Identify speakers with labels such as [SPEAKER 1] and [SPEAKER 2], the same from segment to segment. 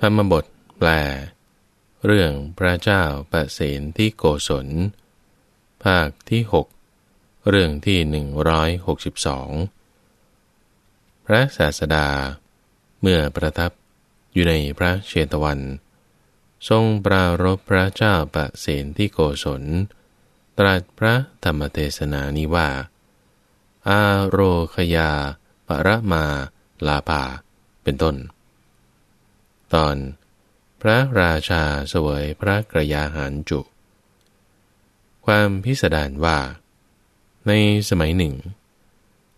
[SPEAKER 1] ธรรมบทแปล เรื่องพระเจ้าประเสนที่โกศล ภาคที่ 6 เรื่องที่ 162 พระศาสดา เมื่อประทับอยู่ในพระเชตวัน ทรงปรารบพระเจ้าประเสนที่โกศล ตรัสพระธรรมเทศนานี้ว่า อาโรคยา ปรมาลาภาเป็นต้น ตอน พระราชาเสวยพระกระยาหารจุ ความพิสดารว่า ในสมัยหนึ่ง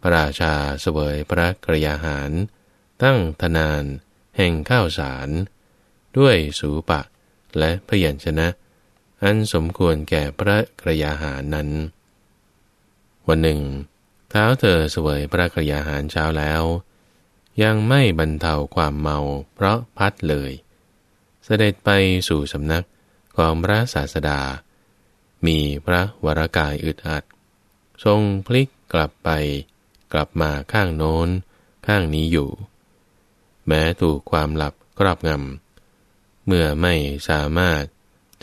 [SPEAKER 1] พระราชาเสวยพระกระยาหาร ตั้งธนาน แห่งข้าวสาร ด้วยสูปะและพยัญชนะ อันสมควรแก่พระกระยาหารนั้น วันหนึ่ง เท้าเธอเสวยพระกระยาหารเช้าแล้ว ยังไม่บรรเทาความเมาเพราะพัดเลย เสด็จไปสู่สำนักของพระศาสดา มีพระวรากายอึดอัด ทรงพลิกกลับไป กลับมาข้างโน้น ข้างนี้อยู่ แม้ถูกความหลับกรอบงำ เมื่อไม่สามารถ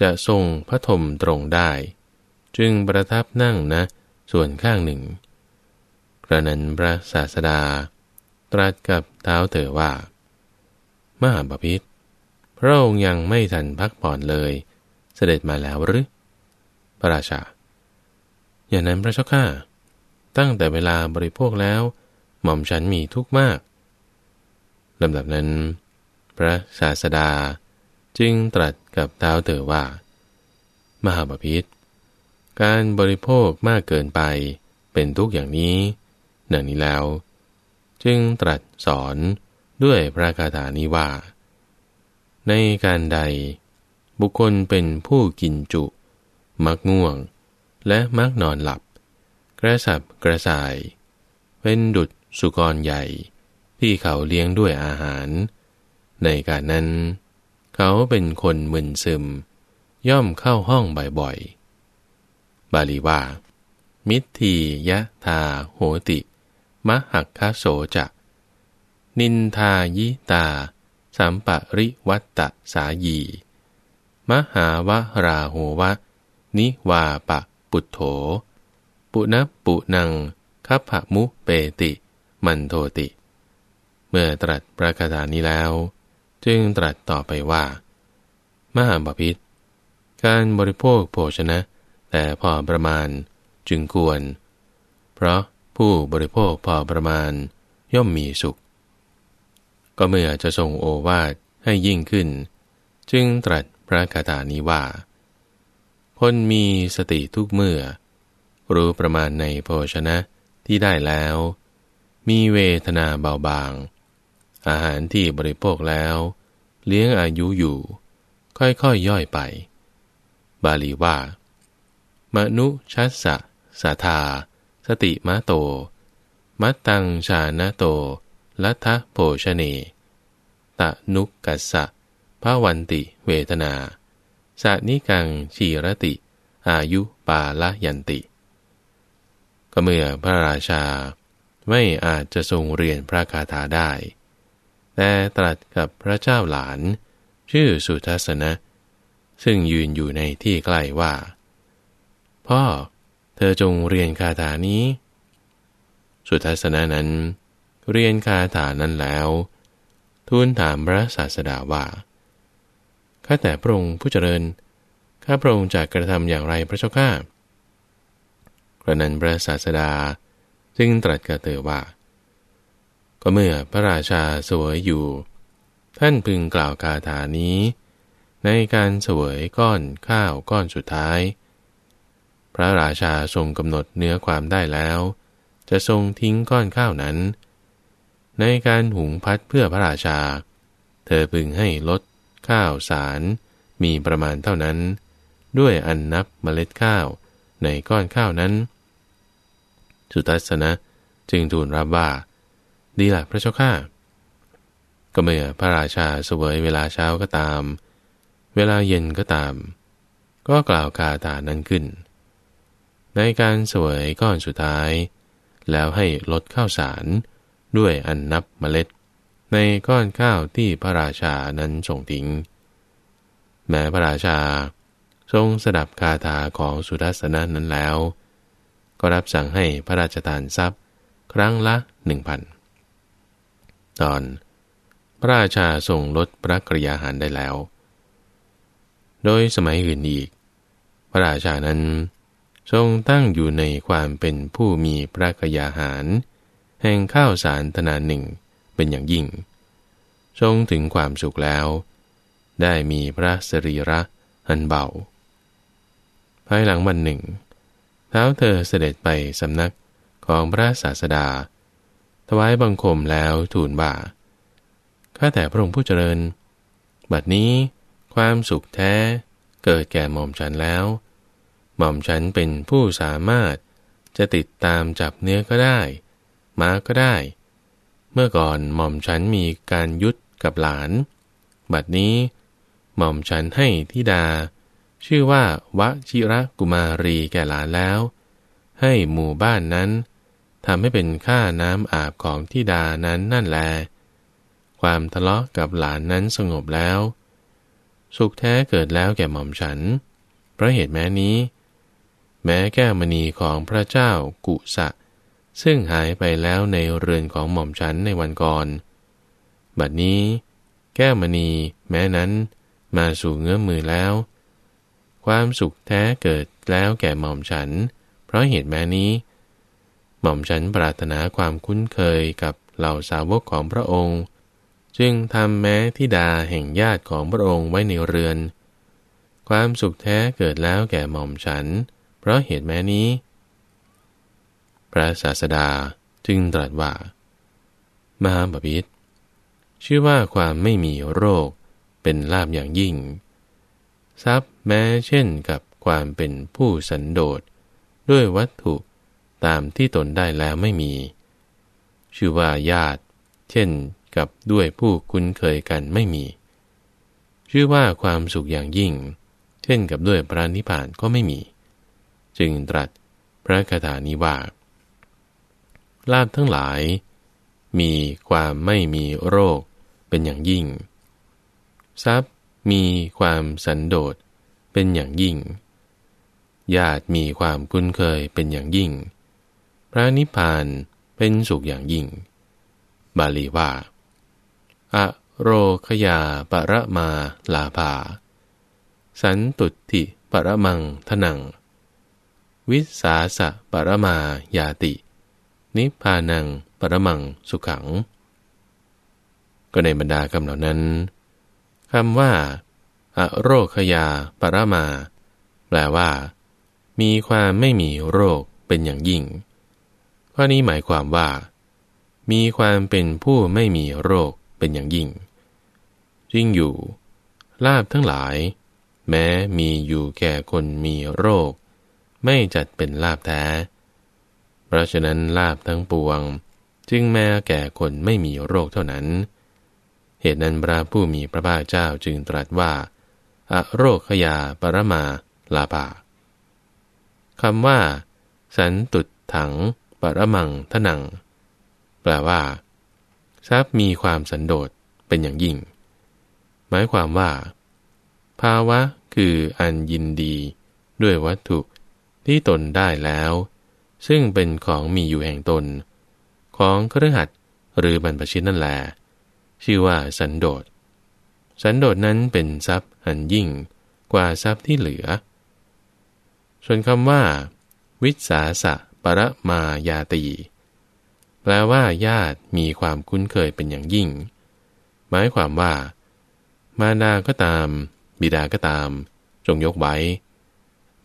[SPEAKER 1] จะทรงพระทมตรงได้ จึงประทับนั่งนะส่วนข้างหนึ่งกระนั้นพระศาสดา ตรัสกับเท้าเธอว่า มหาบพิษพระองค์ยังไม่ทันพักผ่อนเลย เสด็จมาแล้วหรือพระราชา อย่างนั้นพระเจ้าข้าตั้งแต่เวลาบริโภคแล้ว หม่อมฉันมีทุกข์มากลำดับนั้น พระศาสดาจึงตรัสกับเท้าเธอว่า มหาบพิษการบริโภคมากเกินไปเป็นทุกอย่างนี้ ดังนี้แล้ว จึงตรัสสอนด้วยพระคาถานี้ว่า ในการใด บุคคลเป็นผู้กินจุ มักง่วง และมักนอนหลับ กระสับกระส่าย เป็นดุจสุกรใหญ่ ที่เขาเลี้ยงด้วยอาหาร ในการนั้น เขาเป็นคนมึนซึม ย่อมเข้าห้องบ่อยๆบาลีว่า มิทียะทาโหติ มหักคโสจะ นินทายิตา สัมปริวัตตสายี มหาวราโหวะ นิวาปะปุถโถ ปุณปุนังคัพมุเปติ มันโทติ เมื่อตรัสประกาศานี้แล้ว จึงตรัสต่อไปว่า มหาบพิษการบริโภคโภชนะ แต่พอประมาณจึงควร เพราะ ผู้บริโภคพอประมาณย่อมมีสุข ก็เมื่อจะทรงโอวาทให้ยิ่งขึ้น จึงตรัสพระคาถานี้ว่าคนมีสติทุกเมื่อ รู้ประมาณในโภชนะที่ได้แล้ว มีเวทนาเบาบาง อาหารที่บริโภคแล้ว เลี้ยงอายุอยู่ ค่อยๆยย่อยไป บาลีว่า มนุชัสสะสาธา สติมะโต มัตตังชานโต ลัทธโภชเน ตะนุกกัสสะภาวันติเวทนาสานิกังชีรติ อายุปาละยันติ ก็เมื่อพระราชาไม่อาจจะทรงเรียนพระคาถาได้ แต่ตรัสกับพระเจ้าหลาน ชื่อสุทัศนะ ซึ่งยืนอยู่ในที่ใกล้ว่า พ่อ ธอจงเรียนคาถานี้ สุทัศนะนั้น เรียนคาถานั้นแล้ว ทูลถามพระศาสดาว่า ข้าแต่พระองค์ผู้เจริญ ข้าพระองค์จะกระทำอย่างไรพระเจ้าข้ากระนั้นพระศาสดาจึงตรัสกับเธอว่า ก็เมื่อพระราชาสวยอยู่ ท่านพึงกล่าวคาถานี้ ในการเสวยก้อนข้าวก้อนสุดท้าย พระราชาทรงกำหนดเนื้อความได้แล้ว จะทรงทิ้งก้อนข้าวนั้น ในการหุงพัดเพื่อพระราชา เธอพึงให้ลดข้าวสาร มีประมาณเท่านั้น ด้วยอันนับเมล็ดข้าวในก้อนข้าวนั้น สุทัศนะจึงทูลรับว่า ดีละพระเจ้าข้าก็เมื่อพระราชาเสวยเวลาเช้าก็ตาม เวลาเย็นก็ตาม ก็กล่าวคาถานั้นขึ้น ในการสวยก้อนสุดท้าย แล้วให้ลดข้าวสาร ด้วยอันนับเมล็ด ในก้อนข้าวที่พระราชานั้นส่งทิ้ง แม้พระราชา ทรงสดับคาถาของสุทัศนะนั้นแล้ว ก็รับสั่งให้พระราชทานทรัพย์ ครั้งละหนึ่งพันตอน พระราชาทรงลดพระกริยาหารได้แล้ว โดยสมัยอื่นอีก พระราชานั้น ทรงตั้งอยู่ในความเป็นผู้มีพระกยาหาร แห่งข้าวสารธนาหนึ่งเป็นอย่างยิ่ง ทรงถึงความสุขแล้ว ได้มีพระสรีระอันเบา ภายหลังวันหนึ่ง เท้าเธอเสด็จไปสำนักของพระศาสดา ถวายบังคมแล้วทูลบ่า ข้าแต่พระองค์ผู้เจริญ บัดนี้ความสุขแท้เกิดแก่หม่อมฉันแล้ว หม่อมฉันเป็นผู้สามารถจะติดตามจับเนื้อก็ได้ ม้าก็ได้ เมื่อก่อนหม่อมฉันมีการยุดกับหลาน บัดนี้ หม่อมฉันให้ทิดา ชื่อว่าวชิระกุมารีแก่หลานแล้ว ให้หมู่บ้านนั้นทำให้เป็นค่าน้ำอาบของทิดานั้นนั่นแล ความทะเลาะกับหลานนั้นสงบแล้ว สุขแท้เกิดแล้วแก่หม่อมฉัน เพราะเหตุแม้นี้ แม้แก้วมณีของพระเจ้ากุสะ ซึ่งหายไปแล้วในเรือนของหม่อมฉันในวันก่อน บัดนี้ แก้วมณีแม้นั้นมาสู่เงื้อมือแล้ว ความสุขแท้เกิดแล้วแก่หม่อมฉัน เพราะเหตุแม้นี้ หม่อมฉันปรารถนาความคุ้นเคยกับเหล่าสาวกของพระองค์ จึงทำแม้ทิดาแห่งญาติของพระองค์ไว้ในเรือน ความสุขแท้เกิดแล้วแก่หม่อมฉัน เพราะเหตุแม้นี้ พระศาสดาจึงตรัสว่า มหาบพิษชื่อว่าความไม่มีโรคเป็นลาบอย่างยิ่ง ทรัพย์แม้เช่นกับความเป็นผู้สันโดษ ด้วยวัตถุตามที่ตนได้แล้วไม่มี ชื่อว่าญาติ เช่นกับด้วยผู้คุ้นเคยกันไม่มี ชื่อว่าความสุขอย่างยิ่ง เช่นกับด้วยพระนิพพานก็ไม่มี จึงตรัสพระคาถานี้ว่า ลาบทั้งหลาย มีความไม่มีโรคเป็นอย่างยิ่ง ทรัพย์มีความสันโดษเป็นอย่างยิ่ง ญาติมีความคุ้นเคยเป็นอย่างยิ่ง พระนิพพานเป็นสุขอย่างยิ่ง บาลีว่าอะโรคยาปรมาลาภา สันตุติปรมังทนัง วิสาสะปรมายาติ นิพพานังปรมังสุขัง ก็ในบรรดาคำเหล่านั้นคำว่าอโรคยาปรมา แปลว่า มีความไม่มีโรคเป็นอย่างยิ่ง ข้อนี้หมายความว่า มีความเป็นผู้ไม่มีโรคเป็นอย่างยิ่งจริงอยู่ ลาบทั้งหลาย แม้มีอยู่แก่คนมีโรค ไม่จัดเป็นลาบแท้ เพราะฉะนั้นลาบทั้งปวง จึงแม้แก่คนไม่มีโรคเท่านั้น เหตุนั้นพระผู้มีพระภาคเจ้าจึงตรัสว่า อโรคขยาปรมาลาภาคำว่า สันตุดถัง ปรมังทนัง แปลว่า ทรัพย์มีความสันโดษเป็นอย่างยิ่ง หมายความว่า ภาวะคืออันยินดี ด้วยวัตถุ ที่ตนได้แล้ว ซึ่งเป็นของมีอยู่แห่งตน ของเครือขัดหรือบรรพชิตนั่นแหละชื่อว่าสันโดษ สันโดษนั้นเป็นทรัพย์อันยิ่งกว่าทรัพย์ที่เหลือ ส่วนคำว่า วิสาสะปรมายาตีแปลว่าญาติมีความคุ้นเคยเป็นอย่างยิ่ง หมายความว่า มารดาก็ตาม บิดาก็ตาม จงยกไว้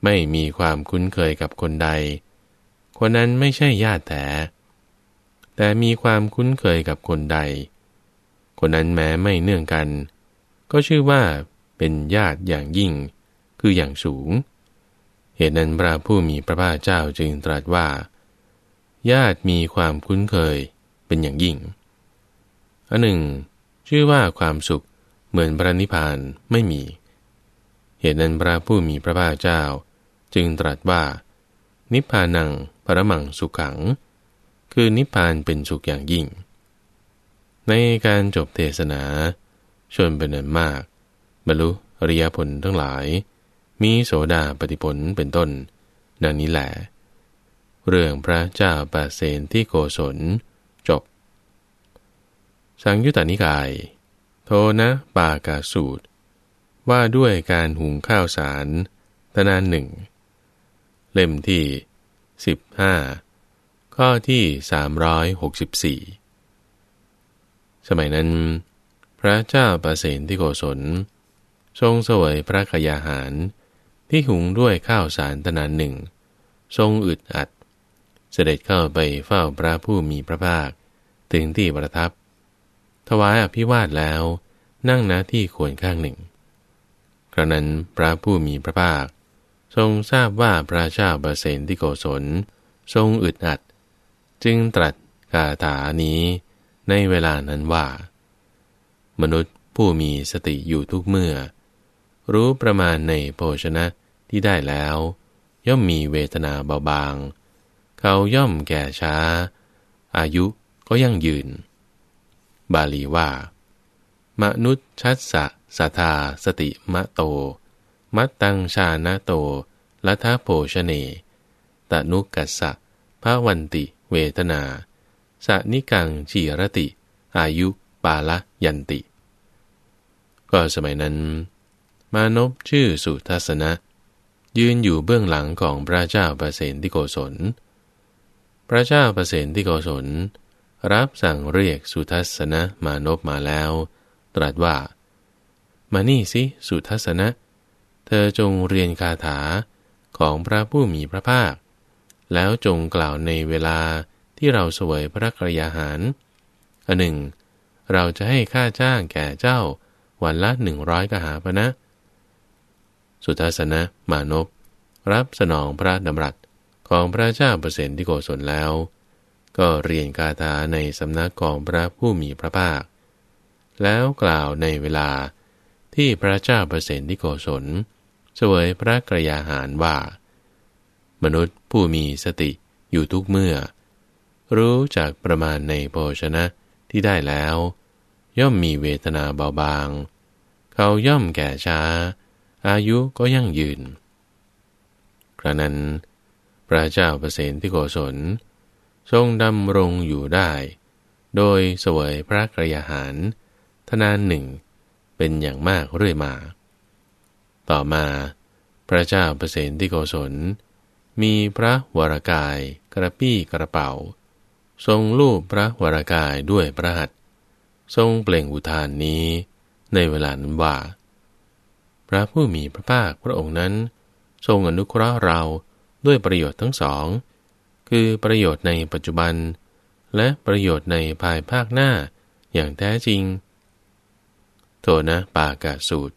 [SPEAKER 1] ไม่มีความคุ้นเคยกับคนใด คนนั้นไม่ใช่ญาติแท้แต่มีความคุ้นเคยกับคนใด คนนั้นแม้ไม่เนื่องกัน ก็ชื่อว่าเป็นญาติอย่างยิ่ง คืออย่างสูง เหตุนั้นพระผู้มีพระภาคเจ้าจึงตรัสว่า ญาติมีความคุ้นเคยเป็นอย่างยิ่ง อันหนึ่ง ชื่อว่าความสุขเหมือนพระนิพพานไม่มี เหตุนั้นพระผู้มีพระภาคเจ้า จึงตรัสว่า นิพพานังปรมังสุขัง คือนิพพานเป็นสุขอย่างยิ่ง ในการจบเทศนา ชนเป็นอันมาก บรรลุอริยผลทั้งหลาย มีโสดาปฏิผลเป็นต้น ดังนี้แหละ เรื่องพระเจ้าปาเสนที่โกศล จบ สังยุตตานิกาย โทนะปากาสูตรว่าด้วยการหุงข้าวสารตนานหนึ่ง เล่มที่ 15 ข้อที่ 364 สมัยนั้น พระเจ้าประเสนที่โกศล ทรงสวยพระกยาหาร ที่หุงด้วยข้าวสารตนานหนึ่ง ทรงอึดอัด เสด็จเข้าไปเฝ้าพระผู้มีพระภาค ถึงที่ประทับ ถวายอภิวาทแล้วนั่งณที่ควรข้างหนึ่ง ครั้นั้นพระผู้มีพระภาค ทรงทราบว่าพระเจ้าประเสนที่โกศล ทรงอึดอัด จึงตรัสคาถานี้ในเวลานั้นว่า มนุษย์ผู้มีสติอยู่ทุกเมื่อ รู้ประมาณในโภชนะที่ได้แล้ว ย่อมมีเวทนาเบาบาง เขาย่อมแก่ช้า อายุก็ยั่งยืน บาลีว่า มนุษย์ชัดสะสัทาสติมะโต มัตตังชานะโตลัทธโภชเนตนุกัสสะภาวันติ เวทนาสนิกังจีรติ อายุปาละยันติ ก็สมัยนั้น มานพชื่อสุทัศนะ ยืนอยู่เบื้องหลังของพระเจ้าประเสนที่โกศล พระเจ้าประเสนที่โกศล รับสั่งเรียกสุทัศนะมานพมาแล้ว ตรัสว่า มานี่สิสุทัศนะเเธอจงเรียนคาถาของพระผู้มีพระภาค แล้วจงกล่าวในเวลาที่เราสวยพระกรยาหารอันหนึ่ง เราจะให้ค่าจ้างแก่เจ้าวันละหนึ่งร้อยกหาปณะนะสุทัศนะมานพรับสนองพระดำรัสของพระเจ้าเประเสนที่โกศลแล้ว ก็เรียนคาถาในสำนักของพระผู้มีพระภาค แล้วกล่าวในเวลาที่พระเจ้าเประเสนที่โกศล สวยพระกรยาหารว่า มนุษย์ผู้มีสติอยู่ทุกเมื่อ รู้จักประมาณในโภชนะที่ได้แล้ว ย่อมมีเวทนาเบาบาง เขาย่อมแก่ช้า อายุก็ยั่งยืน ครานั้น พระเจ้าประเสนที่โกศล ทรงดำรงอยู่ได้ โดยเสวยพระกรยาหาร ทนานหนึ่งเป็นอย่างมากเรื่อยมา ต่อมา พระเจ้าเปรตที่โกศล มีพระวรากายกระปี้กระเป๋า ทรงรูปพระวรากายด้วยพระหัตทรงเปล่งอุทานนี้ในเวลานั้นว่า พระผู้มีพระภาคพระองค์นั้น ทรงอนุเคราะห์เราด้วยประโยชน์ทั้งสอง คือประโยชน์ในปัจจุบัน และประโยชน์ในภายภาคหน้าอย่างแท้จริง โทนะปากาสูตร